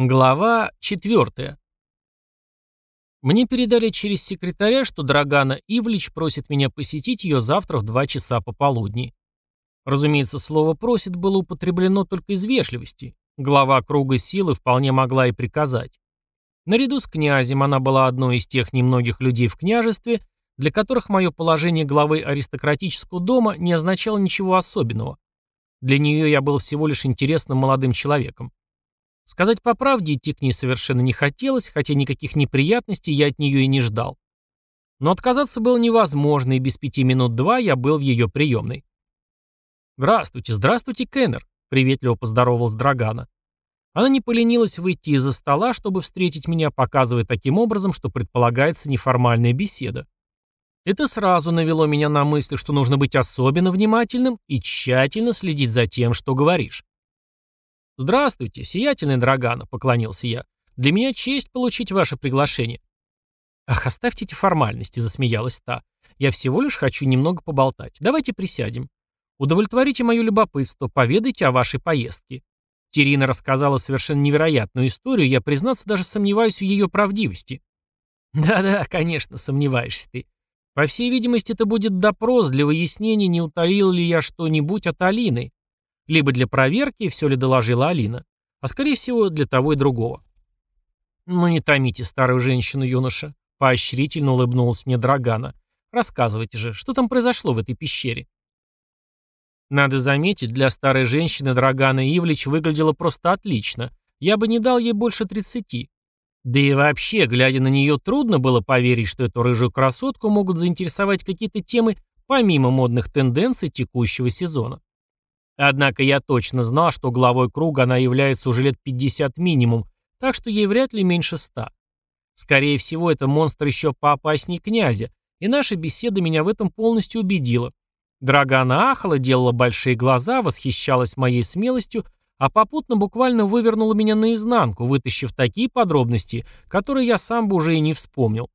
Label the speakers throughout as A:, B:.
A: Глава 4. Мне передали через секретаря, что Драгана Ивлич просит меня посетить ее завтра в 2 часа пополудни. Разумеется, слово «просит» было употреблено только из вежливости. Глава круга силы вполне могла и приказать. Наряду с князем она была одной из тех немногих людей в княжестве, для которых мое положение главы аристократического дома не означало ничего особенного. Для нее я был всего лишь интересным молодым человеком. Сказать по правде, идти к ней совершенно не хотелось, хотя никаких неприятностей я от нее и не ждал. Но отказаться было невозможно, и без пяти минут два я был в ее приемной. «Здравствуйте, здравствуйте, Кеннер», — приветливо поздоровалась Драгана. Она не поленилась выйти из-за стола, чтобы встретить меня, показывая таким образом, что предполагается неформальная беседа. Это сразу навело меня на мысль, что нужно быть особенно внимательным и тщательно следить за тем, что говоришь. «Здравствуйте, сиятельный Драгана», — поклонился я. «Для меня честь получить ваше приглашение». «Ах, оставьте эти формальности», — засмеялась та. «Я всего лишь хочу немного поболтать. Давайте присядем. Удовлетворите мое любопытство, поведайте о вашей поездке». Терина рассказала совершенно невероятную историю, я, признаться, даже сомневаюсь в ее правдивости. «Да-да, конечно, сомневаешься ты. По всей видимости, это будет допрос для выяснения, не утолил ли я что-нибудь от Алины. Либо для проверки, все ли доложила Алина, а скорее всего для того и другого. «Ну не томите старую женщину, юноша», — поощрительно улыбнулась мне Драгана. «Рассказывайте же, что там произошло в этой пещере?» Надо заметить, для старой женщины Драгана Ивлич выглядела просто отлично. Я бы не дал ей больше тридцати. Да и вообще, глядя на нее, трудно было поверить, что эту рыжую красотку могут заинтересовать какие-то темы помимо модных тенденций текущего сезона. Однако я точно знал, что главой круга она является уже лет 50 минимум, так что ей вряд ли меньше ста. Скорее всего, это монстр еще поопаснее князя, и наша беседа меня в этом полностью убедила. Драгана ахала, делала большие глаза, восхищалась моей смелостью, а попутно буквально вывернула меня наизнанку, вытащив такие подробности, которые я сам бы уже и не вспомнил.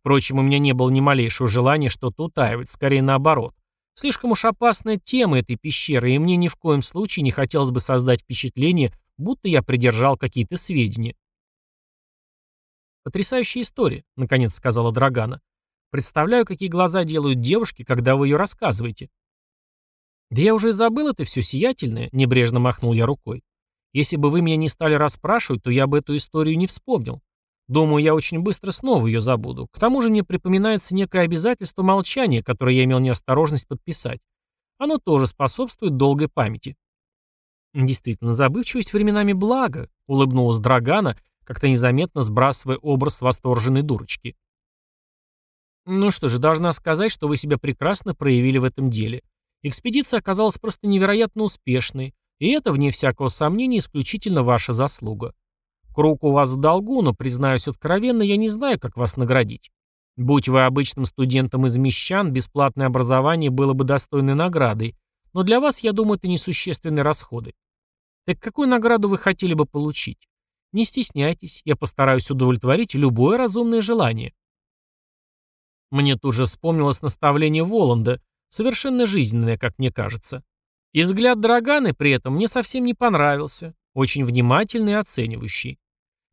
A: Впрочем, у меня не было ни малейшего желания что-то утаивать, скорее наоборот. Слишком уж опасная тема этой пещеры, и мне ни в коем случае не хотелось бы создать впечатление, будто я придержал какие-то сведения. «Потрясающая история», — наконец сказала Драгана. «Представляю, какие глаза делают девушки, когда вы ее рассказываете». «Да я уже и забыл это все сиятельное», — небрежно махнул я рукой. «Если бы вы меня не стали расспрашивать, то я бы эту историю не вспомнил. Думаю, я очень быстро снова ее забуду. К тому же мне припоминается некое обязательство молчания, которое я имел неосторожность подписать. Оно тоже способствует долгой памяти. Действительно, забывчивость временами благо, улыбнулась Драгана, как-то незаметно сбрасывая образ восторженной дурочки. Ну что же, должна сказать, что вы себя прекрасно проявили в этом деле. Экспедиция оказалась просто невероятно успешной, и это, вне всякого сомнения, исключительно ваша заслуга. Круг у вас в долгу, но, признаюсь откровенно, я не знаю, как вас наградить. Будь вы обычным студентом из Мещан, бесплатное образование было бы достойной наградой, но для вас, я думаю, это несущественные расходы. Так какую награду вы хотели бы получить? Не стесняйтесь, я постараюсь удовлетворить любое разумное желание. Мне тут же вспомнилось наставление Воланда, совершенно жизненное, как мне кажется. И взгляд Драганы при этом мне совсем не понравился, очень внимательный и оценивающий.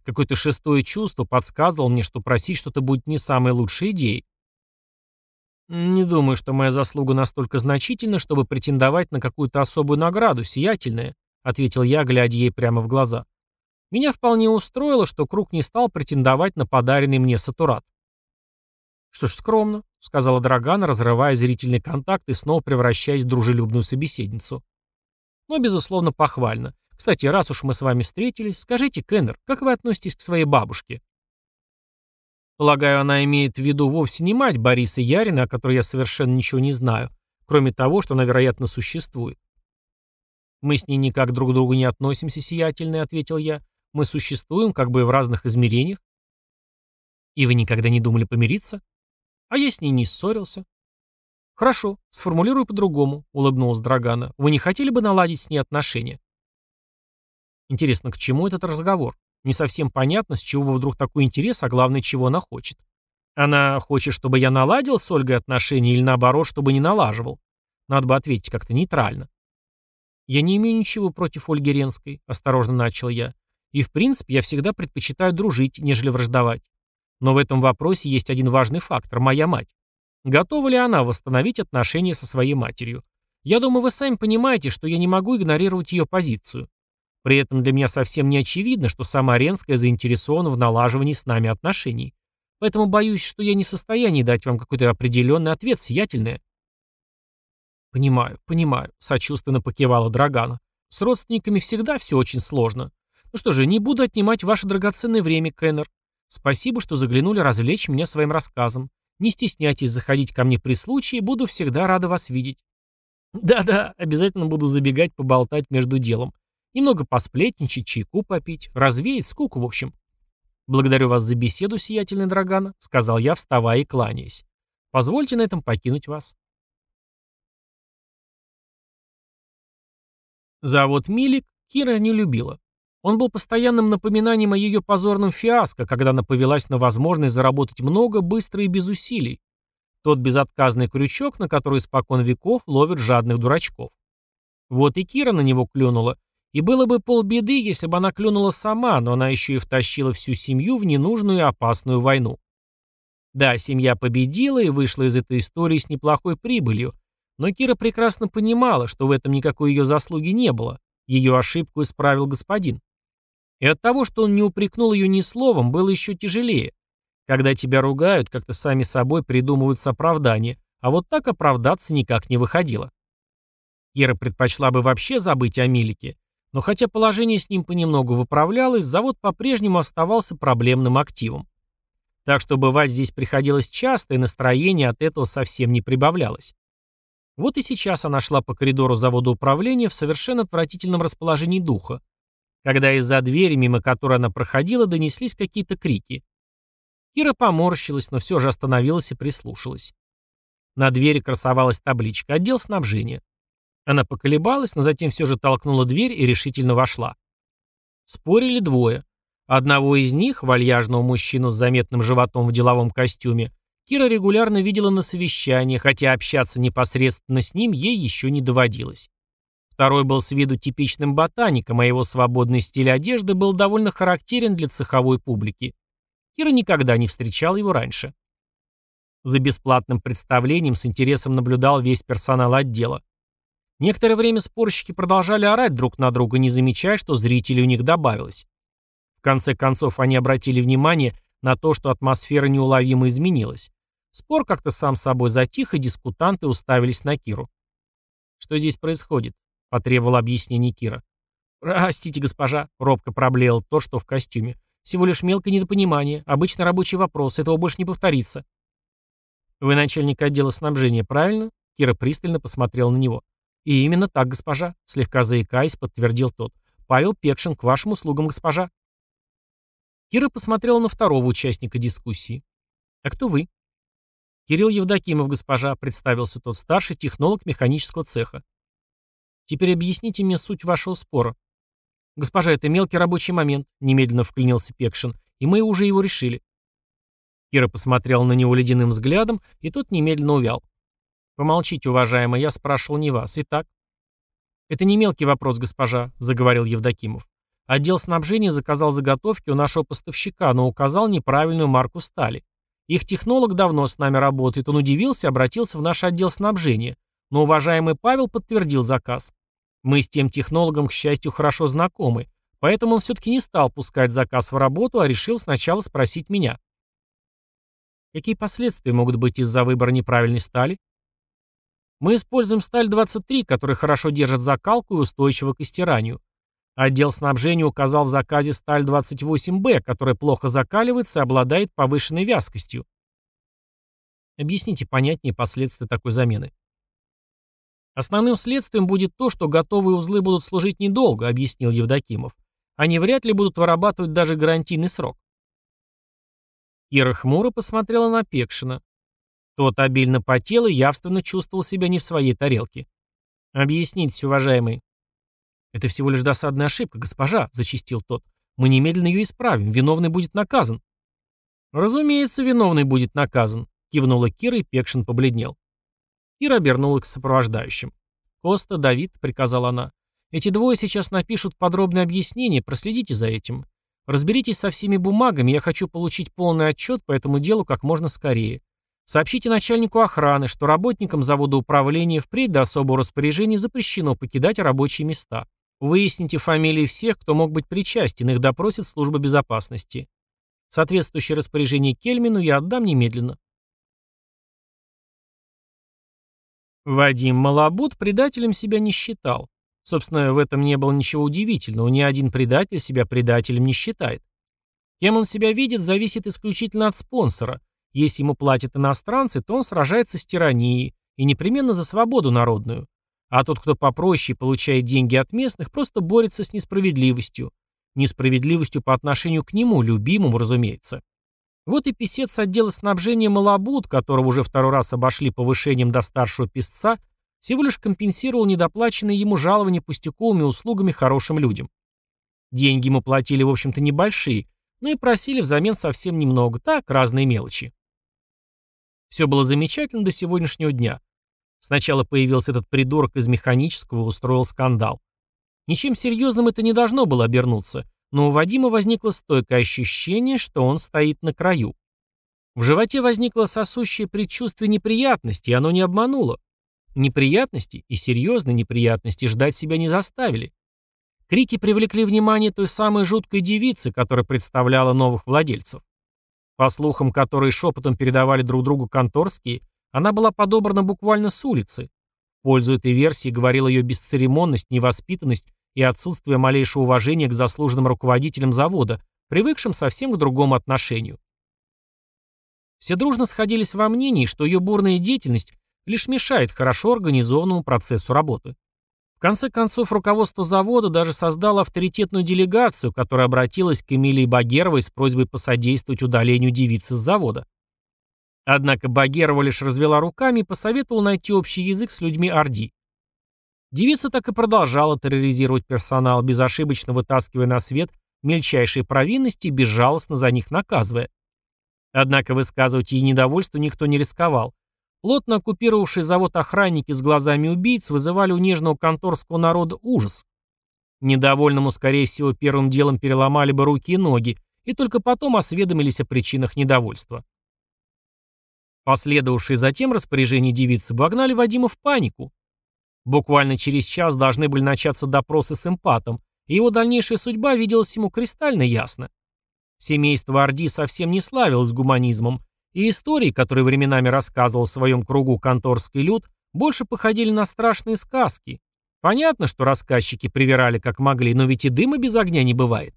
A: Какое-то шестое чувство подсказывало мне, что просить что-то будет не самой лучшей идеей. «Не думаю, что моя заслуга настолько значительна, чтобы претендовать на какую-то особую награду, сиятельная», ответил я, глядя ей прямо в глаза. Меня вполне устроило, что круг не стал претендовать на подаренный мне сатурат. «Что ж, скромно», — сказала Драгана, разрывая зрительный контакт и снова превращаясь в дружелюбную собеседницу. «Но, безусловно, похвально. Кстати, раз уж мы с вами встретились, скажите, Кеннер, как вы относитесь к своей бабушке? Полагаю, она имеет в виду вовсе не мать Бориса Ярина, о которой я совершенно ничего не знаю, кроме того, что она, вероятно, существует. «Мы с ней никак друг к другу не относимся, сиятельно», — ответил я. «Мы существуем как бы в разных измерениях». «И вы никогда не думали помириться?» «А я с ней не ссорился». «Хорошо, сформулирую по-другому», — улыбнулась Драгана. «Вы не хотели бы наладить с ней отношения?» Интересно, к чему этот разговор? Не совсем понятно, с чего бы вдруг такой интерес, а главное, чего она хочет. Она хочет, чтобы я наладил с Ольгой отношения или наоборот, чтобы не налаживал? Надо бы ответить как-то нейтрально. «Я не имею ничего против Ольги Ренской», — осторожно начал я. И в принципе я всегда предпочитаю дружить, нежели враждовать. Но в этом вопросе есть один важный фактор – моя мать. Готова ли она восстановить отношения со своей матерью? Я думаю, вы сами понимаете, что я не могу игнорировать ее позицию. При этом для меня совсем не очевидно, что сама Ренская заинтересована в налаживании с нами отношений. Поэтому боюсь, что я не в состоянии дать вам какой-то определенный ответ, сиятельное. «Понимаю, понимаю», — сочувственно покивала Драгана. «С родственниками всегда все очень сложно. Ну что же, не буду отнимать ваше драгоценное время, Кеннер. Спасибо, что заглянули развлечь меня своим рассказом. Не стесняйтесь заходить ко мне при случае, буду всегда рада вас видеть». «Да-да, обязательно буду забегать поболтать между делом. Немного посплетничать, чайку попить, развеять скуку, в общем». «Благодарю вас за беседу, сиятельный Драгана», — сказал я, вставая и кланяясь. «Позвольте на этом покинуть вас». Завод «Милик» Кира не любила. Он был постоянным напоминанием о ее позорном фиаско, когда она повелась на возможность заработать много, быстро и без усилий. Тот безотказный крючок, на который испокон веков ловят жадных дурачков. Вот и Кира на него клюнула. И было бы полбеды, если бы она клюнула сама, но она еще и втащила всю семью в ненужную и опасную войну. Да, семья победила и вышла из этой истории с неплохой прибылью, но Кира прекрасно понимала, что в этом никакой ее заслуги не было. Ее ошибку исправил господин. И от того, что он не упрекнул ее ни словом, было еще тяжелее. Когда тебя ругают, как-то сами собой придумываются оправдания, а вот так оправдаться никак не выходило. Кира предпочла бы вообще забыть о Милике, но хотя положение с ним понемногу выправлялось, завод по-прежнему оставался проблемным активом. Так что бывать здесь приходилось часто, и настроение от этого совсем не прибавлялось. Вот и сейчас она шла по коридору завода управления в совершенно отвратительном расположении духа, когда из-за двери, мимо которой она проходила, донеслись какие-то крики. Кира поморщилась, но все же остановилась и прислушалась. На двери красовалась табличка «Отдел снабжения». Она поколебалась, но затем все же толкнула дверь и решительно вошла. Спорили двое. Одного из них, вальяжного мужчину с заметным животом в деловом костюме, Кира регулярно видела на совещаниях, хотя общаться непосредственно с ним ей еще не доводилось. Второй был с виду типичным ботаником, а его свободный стиль одежды был довольно характерен для цеховой публики. Кира никогда не встречал его раньше. За бесплатным представлением с интересом наблюдал весь персонал отдела. Некоторое время спорщики продолжали орать друг на друга, не замечая, что зрителей у них добавилось. В конце концов, они обратили внимание на то, что атмосфера неуловимо изменилась. Спор как-то сам собой затих, и дискутанты уставились на Киру. «Что здесь происходит?» — потребовал объяснение Кира. «Простите, госпожа», — робко проблеял то, что в костюме. «Всего лишь мелкое недопонимание, обычно рабочий вопрос, этого больше не повторится». «Вы начальник отдела снабжения, правильно?» Кира пристально посмотрел на него. «И именно так, госпожа», — слегка заикаясь, подтвердил тот. «Павел Пекшин, к вашим услугам, госпожа». Кира посмотрела на второго участника дискуссии. «А кто вы?» «Кирилл Евдокимов, госпожа», — представился тот старший технолог механического цеха. «Теперь объясните мне суть вашего спора». «Госпожа, это мелкий рабочий момент», — немедленно вклинился Пекшин, — «и мы уже его решили». Кира посмотрел на него ледяным взглядом, и тот немедленно увял. «Помолчите, уважаемый, я спрашивал не вас. Итак?» «Это не мелкий вопрос, госпожа», — заговорил Евдокимов. «Отдел снабжения заказал заготовки у нашего поставщика, но указал неправильную марку стали. Их технолог давно с нами работает. Он удивился, обратился в наш отдел снабжения. Но уважаемый Павел подтвердил заказ. Мы с тем технологом, к счастью, хорошо знакомы. Поэтому он все-таки не стал пускать заказ в работу, а решил сначала спросить меня. Какие последствия могут быть из-за выбора неправильной стали? Мы используем сталь 23, которая хорошо держит закалку и устойчива к истиранию. Отдел снабжения указал в заказе сталь 28Б, которая плохо закаливается и обладает повышенной вязкостью. Объясните понятнее последствия такой замены. Основным следствием будет то, что готовые узлы будут служить недолго, объяснил Евдокимов. Они вряд ли будут вырабатывать даже гарантийный срок. Кира хмуро посмотрела на Пекшина. Тот обильно потел и явственно чувствовал себя не в своей тарелке. «Объяснитесь, уважаемый», «Это всего лишь досадная ошибка, госпожа», — зачистил тот. «Мы немедленно ее исправим. Виновный будет наказан». «Разумеется, виновный будет наказан», — кивнула Кира, и Пекшин побледнел. Кира обернулась к сопровождающим. «Коста, Давид», — приказала она. Эти двое сейчас напишут подробное объяснение, проследите за этим. Разберитесь со всеми бумагами, я хочу получить полный отчет по этому делу как можно скорее. Сообщите начальнику охраны, что работникам завода управления впредь до особого распоряжения запрещено покидать рабочие места. Выясните фамилии всех, кто мог быть причастен, их допросит служба безопасности. Соответствующее распоряжение Кельмину я отдам немедленно. Вадим Малабут предателем себя не считал. Собственно, в этом не было ничего удивительного, ни один предатель себя предателем не считает. Кем он себя видит, зависит исключительно от спонсора. Если ему платят иностранцы, то он сражается с тиранией, и непременно за свободу народную. А тот, кто попроще получает деньги от местных, просто борется с несправедливостью. Несправедливостью по отношению к нему, любимому, разумеется. Вот и писец отдела снабжения Малабут, которого уже второй раз обошли повышением до старшего писца, всего лишь компенсировал недоплаченные ему жалования пустяковыми услугами хорошим людям. Деньги ему платили, в общем-то, небольшие, но и просили взамен совсем немного, так, разные мелочи. Все было замечательно до сегодняшнего дня. Сначала появился этот придурок из механического и устроил скандал. Ничем серьезным это не должно было обернуться, но у Вадима возникло стойкое ощущение, что он стоит на краю. В животе возникло сосущее предчувствие неприятности, и оно не обмануло. Неприятности и серьезные неприятности ждать себя не заставили. Крики привлекли внимание той самой жуткой девицы, которая представляла новых владельцев. По слухам, которые шепотом передавали друг другу конторские, она была подобрана буквально с улицы. В пользу этой версии говорила ее бесцеремонность, невоспитанность и отсутствие малейшего уважения к заслуженным руководителям завода, привыкшим совсем к другому отношению. Все дружно сходились во мнении, что ее бурная деятельность лишь мешает хорошо организованному процессу работы. В конце концов, руководство завода даже создало авторитетную делегацию, которая обратилась к Эмилии Багеровой с просьбой посодействовать удалению девицы с завода. Однако Багерова лишь развела руками и посоветовала найти общий язык с людьми Орди. Девица так и продолжала терроризировать персонал, безошибочно вытаскивая на свет мельчайшие провинности и безжалостно за них наказывая. Однако высказывать ей недовольство никто не рисковал, Плотно оккупировавшие завод охранники с глазами убийц вызывали у нежного конторского народа ужас. Недовольному, скорее всего, первым делом переломали бы руки и ноги, и только потом осведомились о причинах недовольства. Последовавшие затем распоряжения девицы вогнали Вадима в панику. Буквально через час должны были начаться допросы с эмпатом, и его дальнейшая судьба виделась ему кристально ясно. Семейство Орди совсем не славилось гуманизмом, и истории, которые временами рассказывал в своем кругу конторский люд, больше походили на страшные сказки. Понятно, что рассказчики привирали как могли, но ведь и дыма без огня не бывает.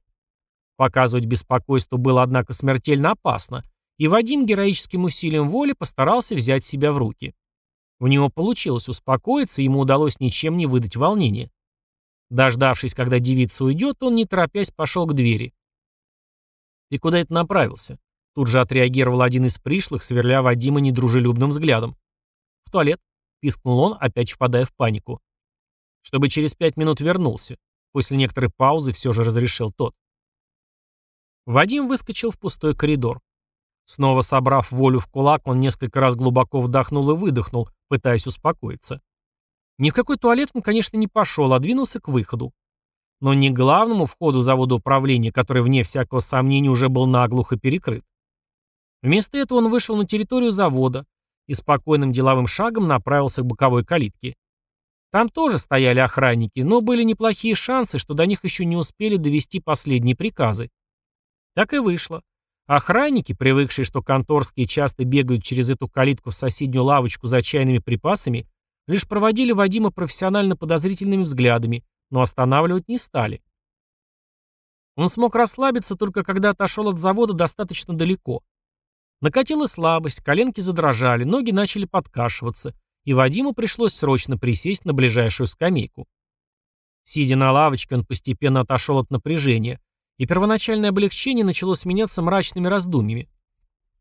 A: Показывать беспокойство было, однако, смертельно опасно, и Вадим героическим усилием воли постарался взять себя в руки. У него получилось успокоиться, ему удалось ничем не выдать волнения. Дождавшись, когда девица уйдет, он, не торопясь, пошел к двери. «И куда это направился?» Тут же отреагировал один из пришлых, сверля Вадима недружелюбным взглядом. «В туалет», — пискнул он, опять впадая в панику. «Чтобы через пять минут вернулся». После некоторой паузы все же разрешил тот. Вадим выскочил в пустой коридор. Снова собрав волю в кулак, он несколько раз глубоко вдохнул и выдохнул, пытаясь успокоиться. Ни в какой туалет он, конечно, не пошел, а двинулся к выходу. Но не к главному входу завода управления, который, вне всякого сомнения, уже был наглухо перекрыт. Вместо этого он вышел на территорию завода и спокойным деловым шагом направился к боковой калитке. Там тоже стояли охранники, но были неплохие шансы, что до них еще не успели довести последние приказы. Так и вышло. Охранники, привыкшие, что конторские часто бегают через эту калитку в соседнюю лавочку за чайными припасами, лишь проводили Вадима профессионально подозрительными взглядами, но останавливать не стали. Он смог расслабиться только когда отошел от завода достаточно далеко. Накатила слабость, коленки задрожали, ноги начали подкашиваться, и Вадиму пришлось срочно присесть на ближайшую скамейку. Сидя на лавочке, он постепенно отошел от напряжения, и первоначальное облегчение начало сменяться мрачными раздумьями.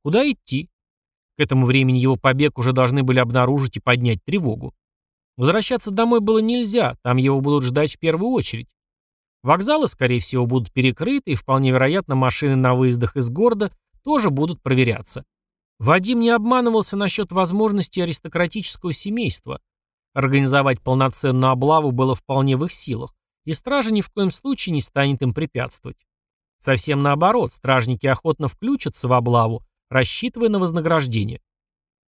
A: Куда идти? К этому времени его побег уже должны были обнаружить и поднять тревогу. Возвращаться домой было нельзя, там его будут ждать в первую очередь. Вокзалы, скорее всего, будут перекрыты, и вполне вероятно машины на выездах из города тоже будут проверяться. Вадим не обманывался насчет возможности аристократического семейства. Организовать полноценную облаву было вполне в их силах, и стража ни в коем случае не станет им препятствовать. Совсем наоборот, стражники охотно включатся в облаву, рассчитывая на вознаграждение.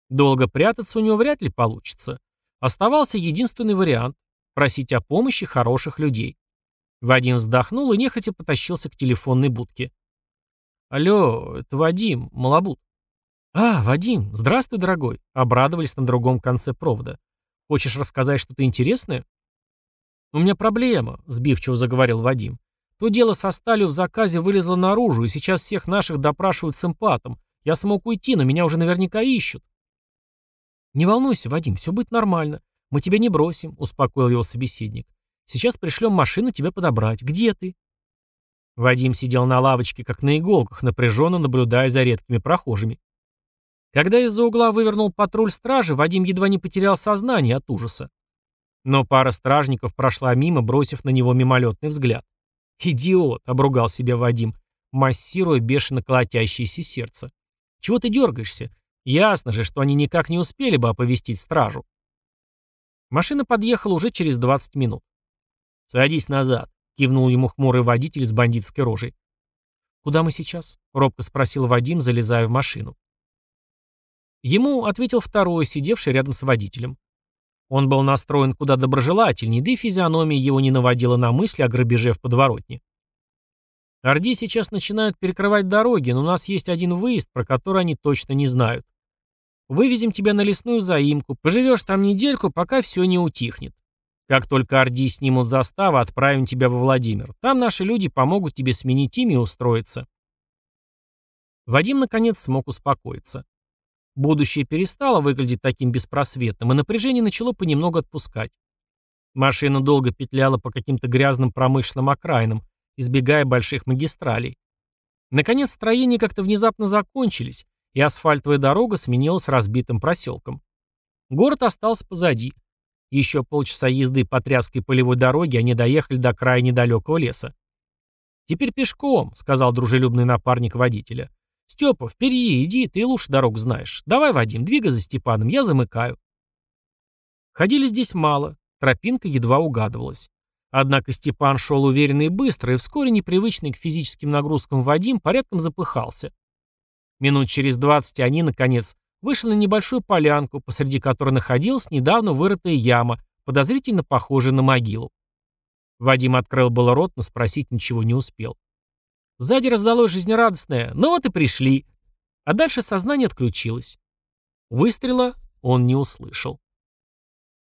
A: Долго прятаться у него вряд ли получится. Оставался единственный вариант – просить о помощи хороших людей. Вадим вздохнул и нехотя потащился к телефонной будке. «Алло, это Вадим, Малабут». «А, Вадим, здравствуй, дорогой», — обрадовались на другом конце провода. «Хочешь рассказать что-то интересное?» «У меня проблема», — сбивчиво заговорил Вадим. «То дело со сталью в заказе вылезло наружу, и сейчас всех наших допрашивают с эмпатом. Я смог уйти, но меня уже наверняка ищут». «Не волнуйся, Вадим, все будет нормально. Мы тебя не бросим», — успокоил его собеседник. «Сейчас пришлем машину тебя подобрать. Где ты?» Вадим сидел на лавочке, как на иголках, напряженно наблюдая за редкими прохожими. Когда из-за угла вывернул патруль стражи, Вадим едва не потерял сознание от ужаса. Но пара стражников прошла мимо, бросив на него мимолетный взгляд. «Идиот!» — обругал себя Вадим, массируя бешено колотящееся сердце. «Чего ты дергаешься? Ясно же, что они никак не успели бы оповестить стражу». Машина подъехала уже через 20 минут. «Садись назад», — кивнул ему хмурый водитель с бандитской рожей. «Куда мы сейчас?» — робко спросил Вадим, залезая в машину. Ему ответил второй, сидевший рядом с водителем. Он был настроен куда доброжелательнее, да и физиономия его не наводила на мысли о грабеже в подворотне. Орди сейчас начинают перекрывать дороги, но у нас есть один выезд, про который они точно не знают. Вывезем тебя на лесную заимку, поживешь там недельку, пока все не утихнет. Как только Орди снимут заставы, отправим тебя во Владимир. Там наши люди помогут тебе сменить имя и устроиться. Вадим, наконец, смог успокоиться. Будущее перестало выглядеть таким беспросветным, и напряжение начало понемногу отпускать. Машина долго петляла по каким-то грязным промышленным окраинам, избегая больших магистралей. Наконец, строения как-то внезапно закончились, и асфальтовая дорога сменилась разбитым проселком. Город остался позади. Еще полчаса езды по тряской полевой дороге они доехали до края недалекого леса. «Теперь пешком», — сказал дружелюбный напарник водителя. «Степа, впереди иди, ты лучше дорогу знаешь. Давай, Вадим, двигай за Степаном, я замыкаю». Ходили здесь мало, тропинка едва угадывалась. Однако Степан шел уверенно и быстро, и вскоре непривычный к физическим нагрузкам Вадим порядком запыхался. Минут через двадцать они, наконец, вышли на небольшую полянку, посреди которой находилась недавно вырытая яма, подозрительно похожая на могилу. Вадим открыл было рот, но спросить ничего не успел. Сзади раздалось жизнерадостное «Ну вот и пришли». А дальше сознание отключилось. Выстрела он не услышал.